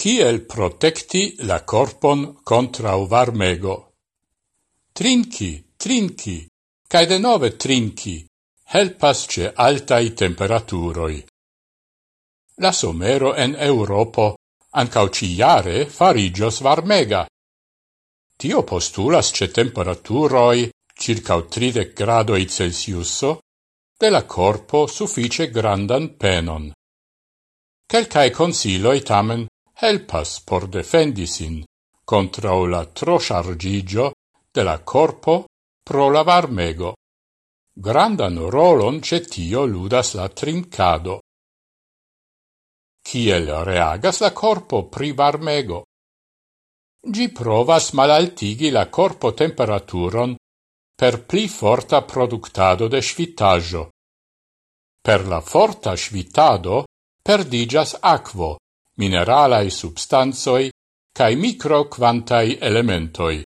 Kiel protecti la corpon contra o varmego? Trinki, trinki, cae de nove trinki, helpas ce altai temperaturoi. La somero en Europo ancau ciare farigios varmega. Tio postulas ce temperaturoi circa 30 gradoi Celsiuso de la corpo suffice grandan penon. Quelcae consiloi tamen helpas por defendi sin contra la trosargigio de la corpo pro la varmego. Grandan rolon cetio ludas la trincado. Ciel reagas la corpo pri varmego? Gi provas malaltigi la corpo temperaturon per pli forta productado de svitaggio. Per la forta svitado perdigas aquo, mineralai substanzoi cae microquantai elementoi.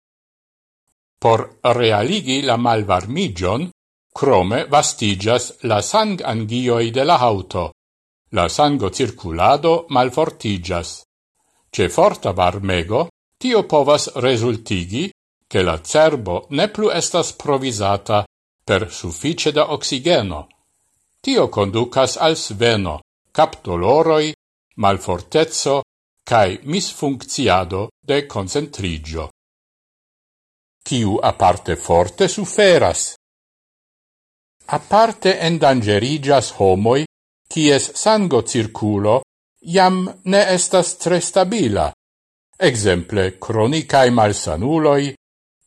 Por realigi la malvarmigion, crome vastigas la sang angioi de la auto. La sango circulado malfortigas. Ce forta varmego, tio povas resultigi che la cerbo ne plu estas provisata per suffice da oxigeno. Tio conducas al sveno, cap doloroi malfortezzo cae misfuncciado de concentrigio. Ciu aparte forte suferas. Aparte endangerigas homoi, cies sango circulo iam ne estas tre stabila, exemple cronicae malsanuloi,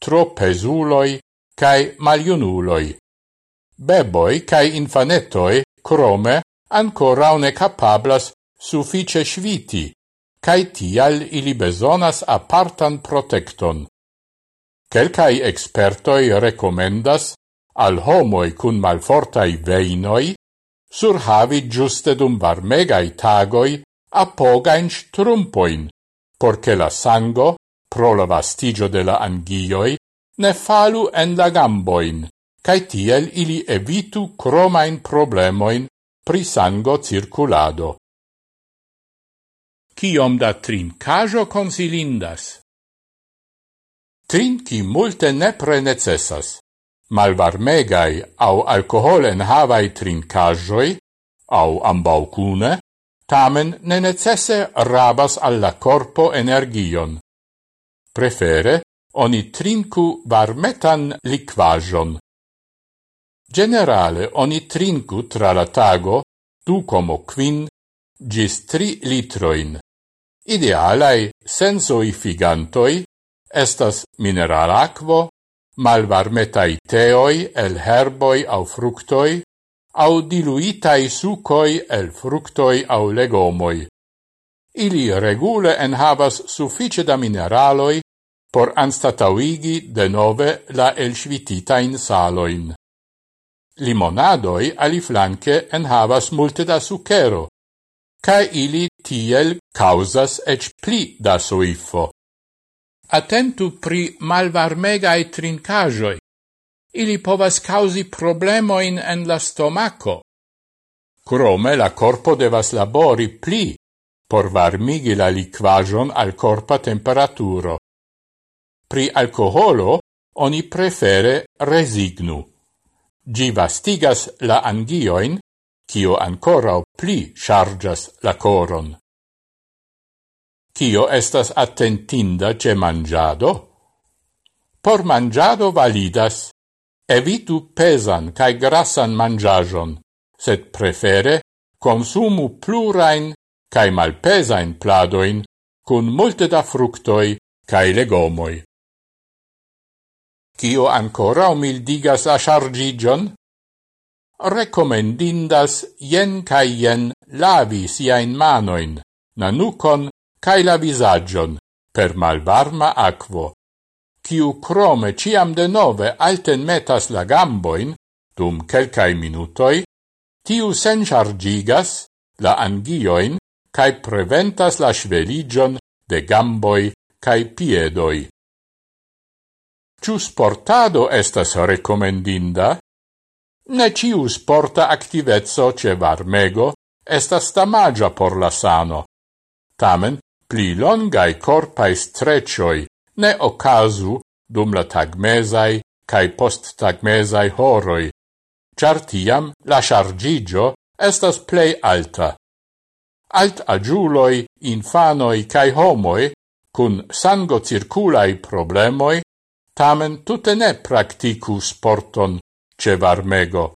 tropezuloi, cae maliunuloi. Beboi cae infanetoi, crome, ancora une capablas suffice sviti, cae tial ili besonas apartan protecton. Quelcae expertoi recomendas al homoi cun malfortai veinoi surhavi giuste dum varmegai tagoi apogain strumpoin, porce la sango, pro la vastigio de la angioi, ne falu en la gamboin, cae tiel ili evitu cromain problemoin pri sango circulado. Ciom da trincajo consilindas? Trinci multe nepre necessas. Malvarmegai au alcoholen havai trincajoi, au ambaucune, tamen ne necesse rabas alla corpo energion. Prefere, oni trincu varmetan liquajon. Generale, oni trincu tra la tago du como quin gis tri litroin. Idealai sensoifigantoi estas mineral aquo, malvarmetai teoi el herboi au fructoi, au diluitai sucoi el fructoi au legomoi. Ili regule enhavas suffice da mineraloi por anstatauigi de nove la elsvititain saloin. Limonadoi aliflanque enhavas multe da sucero, cae ili tiel causas ec pli da suifo. Attentu pri malvarmegae trincajoi. Ili povas causi problemoin en la stomaco. Crome la corpo devas labori pli por varmigi la liquajon al corpa temperaturo. Pri alcoholo oni prefere resignu. Gi vastigas la angioin cio ancora pli chargas la coron. Cio estas attentinda ce mangiado? Por mangiado validas. Evitu pesan cae grassan mangiajon, sed prefere consumu plurain cae malpesain pladoin cun multe da fructoi cae legomoi. Cio ancora umildigas a chargigion? recomendindas jen cae jen lavi siain manoin, nanucon cae la visagion, per malvarma aquo. Ciu crome ciam de nove alten metas la gamboin, dum quelcae minutoi, tiu sen chargigas la angioin cae preventas la sveligion de gamboi cae piedoi. Ciu sportado estas recomendinda? Ne ciu sporta activezzo ce varmego estas damagia por la sano. Tamen, pli longai corpai strecioi ne ocasu dum la tagmesai cae post tagmesai horoi, char tiam la chargigio estas plei alta. Alt agiuloi, infanoi cae homoi, cun sango circulai problemoi, tamen tute ne practicu sporton Cevarmego.